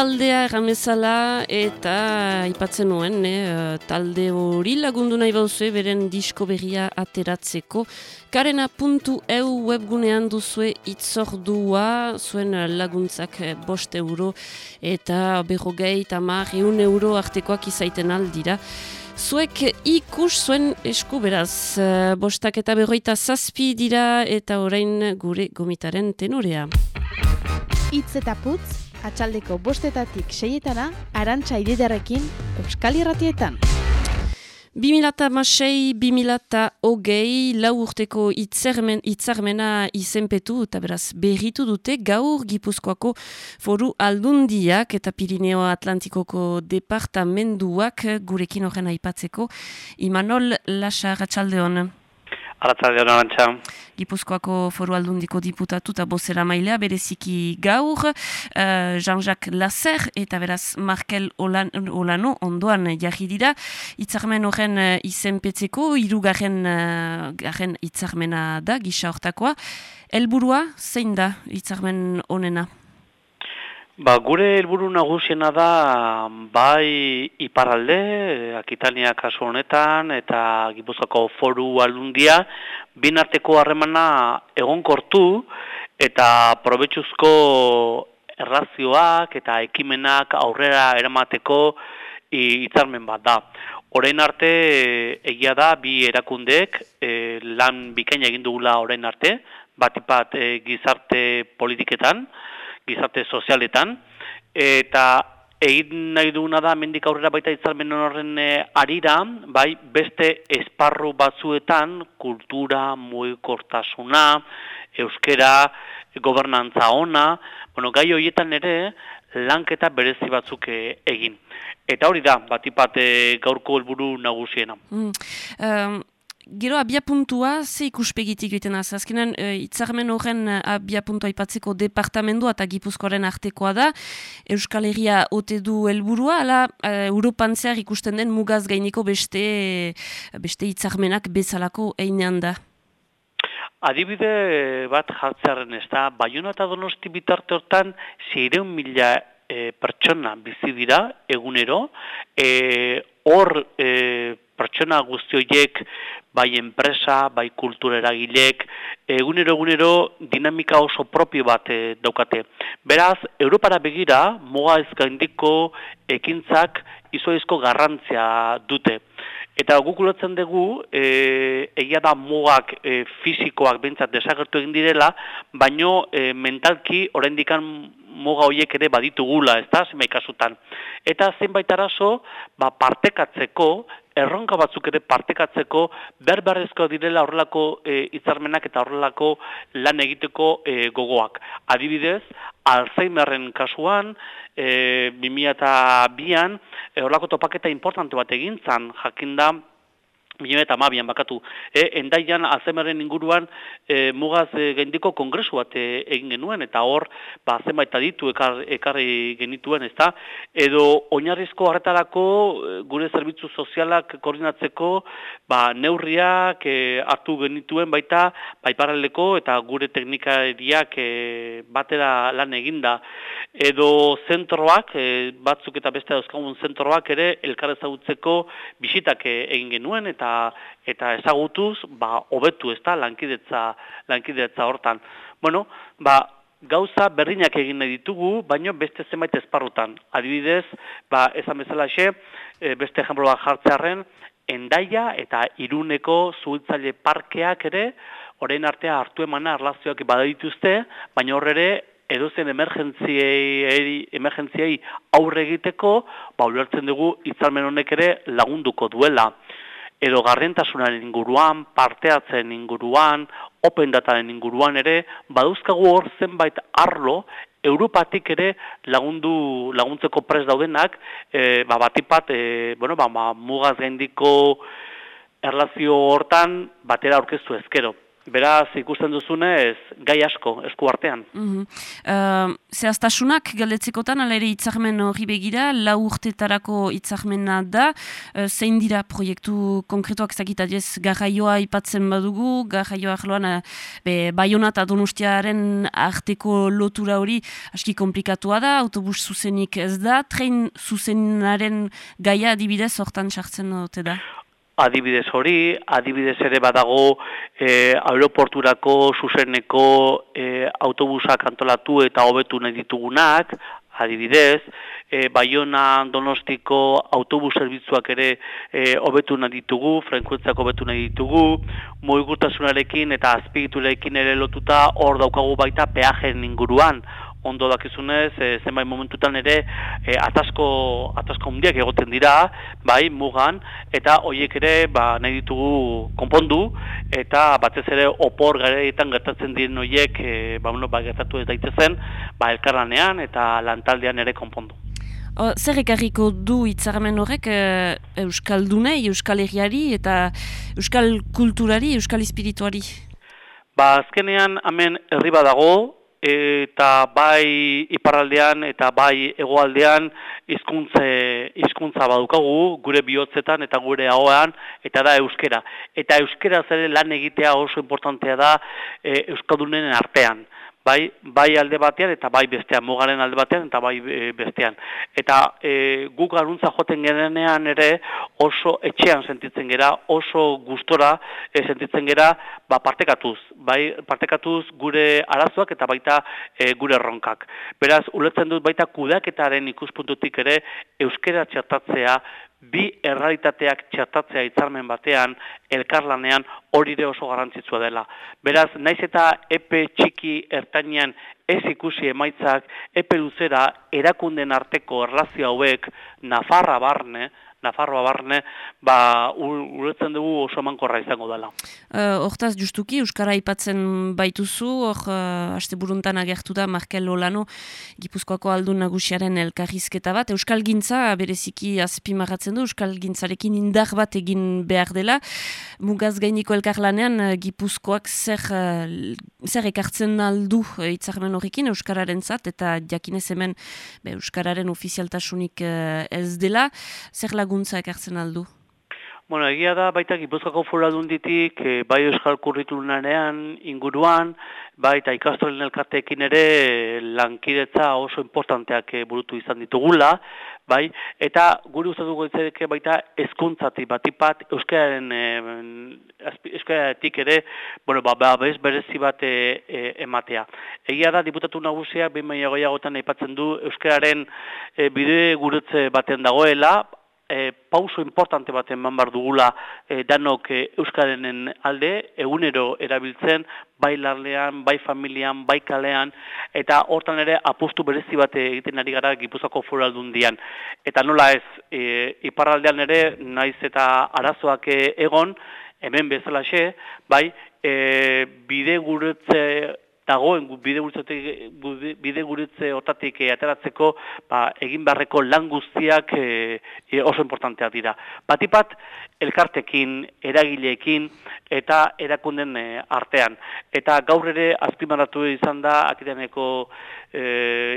taldea erramezala eta aipatzen nuen eh, talde hori lagundu nahi bauzue beren disko berria ateratzeko. Karena.eu webgunean duzue itzordua zuen laguntzak eh, bost euro eta berrogei tamar eun euro artekoak izaiten aldira. Zuek ikus zuen esku beraz, eh, bostak eta berroita zazpi dira eta orain gure gomitaren tenorea. Itz eta putz, atxaldeko bostetatik seietana, arantxa ididarekin, Euskal Irratietan. 2006-2008 lau urteko itzermen, itzarmena izenpetu eta beraz berritu dute gaur Gipuzkoako foru aldundiak eta Pirineo Atlantikoko departamenduak gurekin horren aipatzeko. Imanol Lasa, Ratxaldeon. Arratzaldeon arantxa. Gipuzkoako foru aldundiko diputatu eta bozera mailea bereziki gaur, uh, Jean-Jacques Lasser eta beraz Markel Olan, Olano ondoan jarri dira. Itzarmen horren uh, izenpetzeko, irugarren uh, garen itzarmena da, gisa hortakoa. Elburua, zein da itzarmen honena? Ba, gure helburu nagusiena da bai iparralde, Akitania kasu honetan, eta Gipuzkoako foru aldundia, bin arteko harremana egonkortu eta probetxuzko errazioak eta ekimenak aurrera eramateko hitzarmen bat da. Orain arte egia da bi erakundek e, lan bikaina egin dugula orain arte, batipat e, gizarte politiketan, gizarte sozialetan, eta egin nahi duguna da, mendik aurrera baita itzalmen horren e, arira, bai, beste esparru batzuetan, kultura, muikortasuna, euskera, gobernantza ona, bueno, gai horietan ere, lanketa berezi batzuk e, egin. Eta hori da, batipat gaurko helburu nagusiena. Mm. Um, Gero abiapuntua, ze ikuspegitik egiten az? Azkenan, e, itzarmen horren abiapuntua ipatzeko departamendua eta gipuzkoaren artekoa da. Euskal Herria ote du helburua, ala e, Europan zehar ikusten den mugaz gaineko beste, beste itzarmenak bezalako einean da. Adibide bat jartzearen ez da, Bayona eta Donosti bitarte hortan, zeireun mila e, pertsona bizi dira egunero, e, hor e, pertsona guztioiek bai enpresa, bai kultura eragilek, egunero egunero dinamika oso propio bat e, daukate. Beraz, Europara begira, moga ezkaindiko ekintzak izoizko garrantzia dute. Eta gukulotzen dugu, e, egia da mugak e, fizikoak bintzat desagertu egin direla, baino e, mentalki oraindikan muga horiek ere baditugula, ez da, zenbait kasutan. Eta zenbait arazo, ba, partekatzeko, erronka batzuk ere partekatzeko, berberrezko direla horrelako e, hitzarmenak eta horrelako lan egiteko e, gogoak. Adibidez, Alzheimerren kasuan, e, 2002an, e, topaketa importante bat egintzan, jakinda, Bine eta mabian bakatu. E, endaian azemeren inguruan e, mugaz e, gendiko kongresu bat e, egin genuen, eta hor, ba, zenbaita ditu ekar, ekarri genituen, ez da? Edo, oinarrizko harretarako e, gure zerbitzu sozialak koordinatzeko, ba, neurriak e, hartu genituen baita, baiparaleko eta gure teknikariak e, batera lan eginda. Edo, zentroak, e, batzuk eta beste dauzkagun zentroak ere, elkarrezagutzeko bisitak e, egin genuen, eta eta ezagutuz, ba, hobetu ez da, lankidetza, lankidetza hortan. Bueno, ba, gauza berdinak egin nahi ditugu, baino beste zenbait esparrutan. Adibidez, ba, esan bezala xe, e, beste ejemplo bat jartzearen, endaia eta iruneko zuhiltzaile parkeak ere, orain artea hartu emana arlazioak badituzte, baina horre ere, edozen emergentziei, emergentziei aurre egiteko, ba, ulertzen dugu, itzalmen honek ere lagunduko duela edo garrentasunaren inguruan, parteatzen inguruan, open dataren inguruan ere, baduzkagu hor zenbait arlo, Europatik ere lagundu laguntzeko pres daudenak, e, ba, batipat, e, bueno, ba, ba, mugaz gaindiko erlazio hortan batera aurkeztu ezkero. Beraz, ikusten duzunez, gai asko, esku artean. Mm -hmm. uh, zehaztasunak, galdetzekotan, alere itzarmen hori begira, lau urtetarako itzarmena da, uh, zein dira proiektu konkretuak zakitadiez garraioa ipatzen badugu, garraioa arloan, uh, be, bayonat adonustiaren arteko lotura hori aski komplikatua da, autobus zuzenik ez da, tren zuzenaren gaia adibidez hortan sartzen dute da? Adibidez hori, adibidez ere badago e, aeroporturako zuzeneko e, autobusak antolatu eta hobetu nahi ditugunak, adibidez, e, Bayona Donostiko autobus zerbitzuak ere e, hobetu nahi ditugu, frekuentzak hobetu nahi ditugu, muigurtasunarekin eta azpigiturekin ere lotuta hor daukagu baita peajen inguruan, ondo dakizunez, e, zenbait momentutan ere e, atasko, atasko hundiak egoten dira, bai, mugan, eta horiek ere ba, nahi ditugu konpondu, eta batez ere opor gareetan gertatzen diren horiek e, ba, bueno, ba, gertatu ez daitezen, ba, elkarlanean eta lantaldean ere konpondu. O, zer ekarriko du hitzarmen horrek e, Euskaldunei, Euskal Herriari eta Euskal Kulturari, Euskal Espirituari? Ba, azkenean hemen herri badago eta bai iparraldean eta bai hegoaldean hizkuntze hizkuntza badukagu gure bihotzetan eta gure ahoan eta da euskera. Eta euskera ere lan egitea oso importantea da e, euskaldunen artean bai, bai alde batean eta bai bestean, mugaren alde batean eta bai e, bestean. Eta e, guk garuntza joten gerenean ere oso etxean sentitzen gera, oso gustora e, sentitzen gera ba, partekatuz, bai, partekatuz gure arazoak eta baita e, gure erronkak. Beraz, ulertzen dut baita kudaketaren ikuspuntutik ere euskera txertatzea bi errealitateak txertatzea hitzarmen batean, elkarlanean hori ere oso garrantzitsua dela. Beraz, naiz eta epe txiki ertainean ez ikusi emaitzak, epe luzera erakunden arteko erlazio hauek Nafarra barne, Nafarroa barne, ba, uretzen dugu oso mankorra izango dela. Uh, hortaz, justuki, Euskara aipatzen baituzu, hor, uh, haste buruntan agertu da, Markel Olano, Gipuzkoako aldun nagusiaren elkarrizketa bat, Euskal Gintza, bereziki azpimarratzen du, Euskal Gintzarekin indar bat egin behar dela, mugaz gainiko elkarlanean, uh, Gipuzkoak zer, uh, zer ekartzen aldu hitzarmen horrekin, Euskararen zat, eta jakinez hemen, be, Euskararen ofizialtasunik uh, ez dela, zer laguntza ekartzen aldu? Bueno, egia da, baita Gipuzkoako foru ditik, e, bai euskal kurritulunanean inguruan, bai eta ikastolen elkarteekin ere lankidetza oso importanteak e, burutu izan ditugula, bai, eta guri uste dugu itzereke baita ezkuntzati batipat euskararen e, euskaratik ere, bueno, ba, ba, bez berezi bat e, e, ematea. Egia da, diputatu nagusia, behin goiagotan aipatzen du euskararen e, bide gurutze baten dagoela, e, pauso importante bat eman bar dugula e, danok e, Euskarenen alde, egunero erabiltzen, bai larlean, bai familian, bai kalean, eta hortan ere apustu berezi bat egiten ari gara Gipuzako foru aldundian. Eta nola ez, e, iparraldean ere, naiz eta arazoak e, egon, hemen bezalaxe, bai, e, bide gurutze dagoen bide bide guritze otatik eh, ateratzeko ba, egin beharreko lan guztiak e, oso importanteak dira. Batipat elkartekin, eragileekin eta erakunden artean. Eta gaur ere azpimarratu izan da akideaneko e,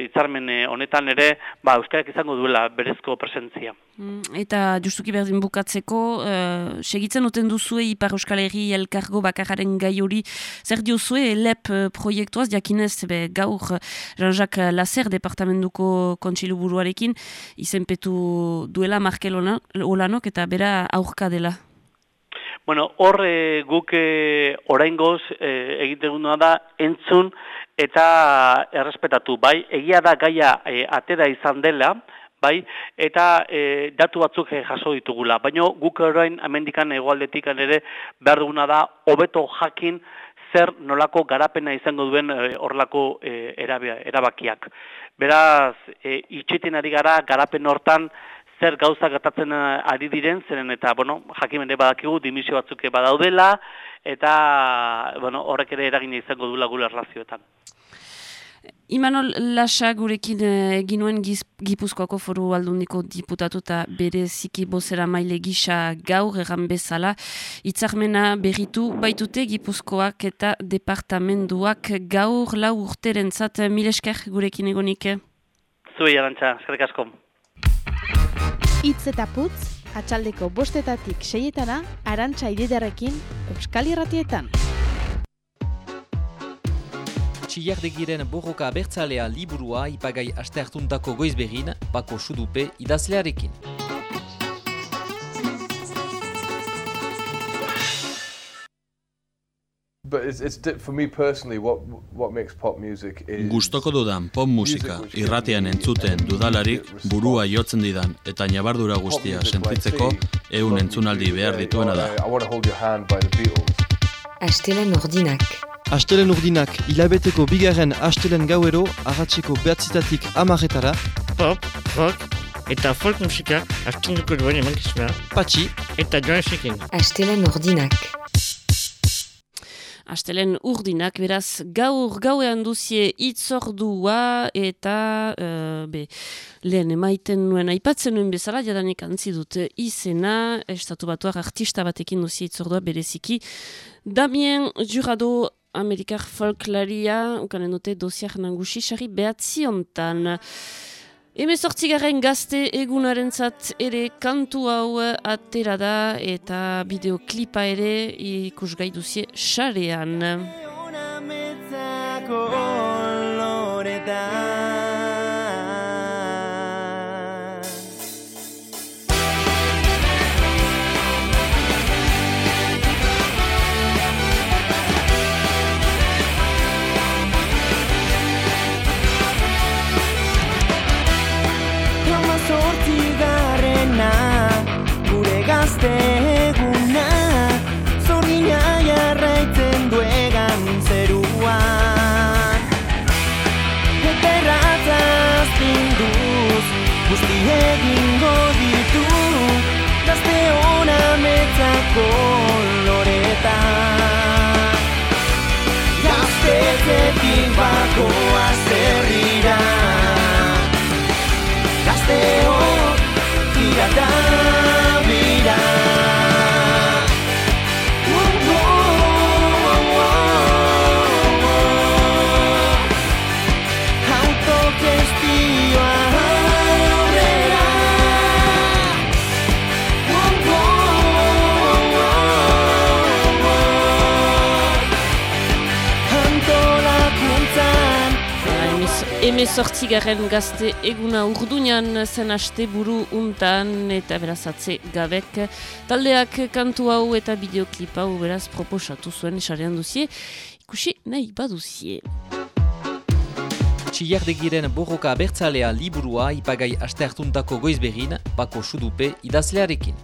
itzarmen honetan ere ba, euskarak izango duela berezko presentzia. Mm, eta justuki berdin bukatzeko, uh, segitzen duten duzue Ipar Euskal Herri elkargo bakararen gai hori, zer diozue LEP proiektuaz, diakinez be, gaur Jean-Jacques Lazer departamentuko kontsilu buruarekin, izenpetu duela Markel Olanok eta bera aurka dela. Bueno, hor e, guk e, orain goz e, egiten da entzun eta errespetatu. Bai, egia da gaia e, atera izan dela, bai, eta e, datu batzuk jaso ditugula. Baina guk orain amendikan egualdetikan ere behar duguna da hobeto jakin zer nolako garapena izango duen horlako e, erabakiak. Beraz, e, itxetin ari gara garapen hortan zer gauza gatatzen ari diren, zeren eta, bueno, jakimende badakigu, dimisio batzuk badaudela, eta, bueno, horrek ere eragina izango duela gure erlazioetan. Imanol Lasa gurekin eh, eginuen Gipuzkoako foru aldundiko diputatu eta bere ziki bozera maile gisa gaur egan bezala. Itzarmena berritu baitute Gipuzkoak eta departamenduak gaur lau urteren zat milesker gurekin egonik. Zui, arantxa, eskerrik asko. Itz eta putz, atxaldeko bostetatik seietana, arantxa ididarekin, Euskal Irratietan. Txillardegiren borroka bertzalea liburua ipagai aste hartuntako goizberin, bako sudupe idazlearekin. Gustoko dudan pop musika irratean entzuten dudalarik burua jotzen didan eta nabardura guztia sentitzeko ehun entzunaldi behar dituena da. Astelen ordinak. Astelen urdinak hilabeteko bigarren astelen gauero agatzeko behatzitatik amaretara. Pop, rock, eta folk musika astunduko duen emankizuna. Patxi. Eta joan esekin. Astelen urdinak. Astelen urdinak, beraz, gaur gauean duzie itzordua eta uh, be, lehen emaiten nuen aipatzen nuen bezala, jadanik antzi dut izena, estatu batuak artista batekin duzie itzordua bereziki. Damien Jurado Amerikar folklaria, ukanen dute dosiak nangusi, sari behatzi ontan. Heme sortzigaren gazte egunaren ere kantu hau atera da eta bideoklipa ere ikusgai duzie xarean. Gazte eguna Zorgina jarraitzen duegan zeruan Eta erratzaz pinduz Guzti egingo ditu Gazte hona metzako loreta Gazte zetik bako Heme sortzigaren gazte eguna urduñan zen aste buru untan eta berazatze gabek. Taldeak kantu hau eta bideoklip hau beraz proposatu zuen esarean duzie. Ikusi nahi baduzie. Txillardegiren borroka bertzalea liburua ipagai aste hartuntako goizberin, bako sudupe idazlearekin.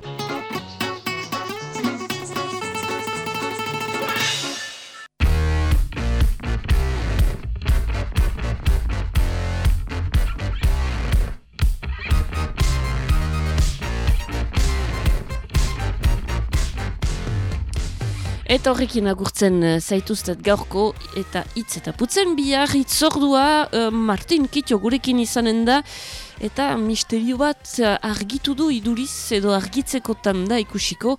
Eta horrekin agurtzen uh, zaituztet gaurko eta hitz eta putzen bihar hitzordua uh, Martin Kitio gurekin izanen da eta misterio bat uh, argitu du iduriz edo argitzeko tanda ikusiko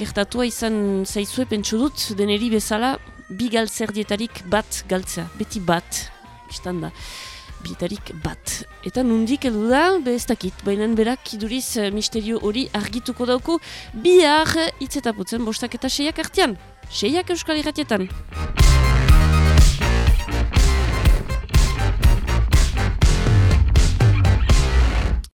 gertatua izan zaizue pentsu dut deneri bezala bi galtzerdietarik bat galtzea, beti bat, izan da bietarik bat. Eta nundik edu da, be ez dakit, baina berak iduriz misterio hori argituko dauku bihar hitz eta putzen bostak eta seiak artean seiak euskal irratietan.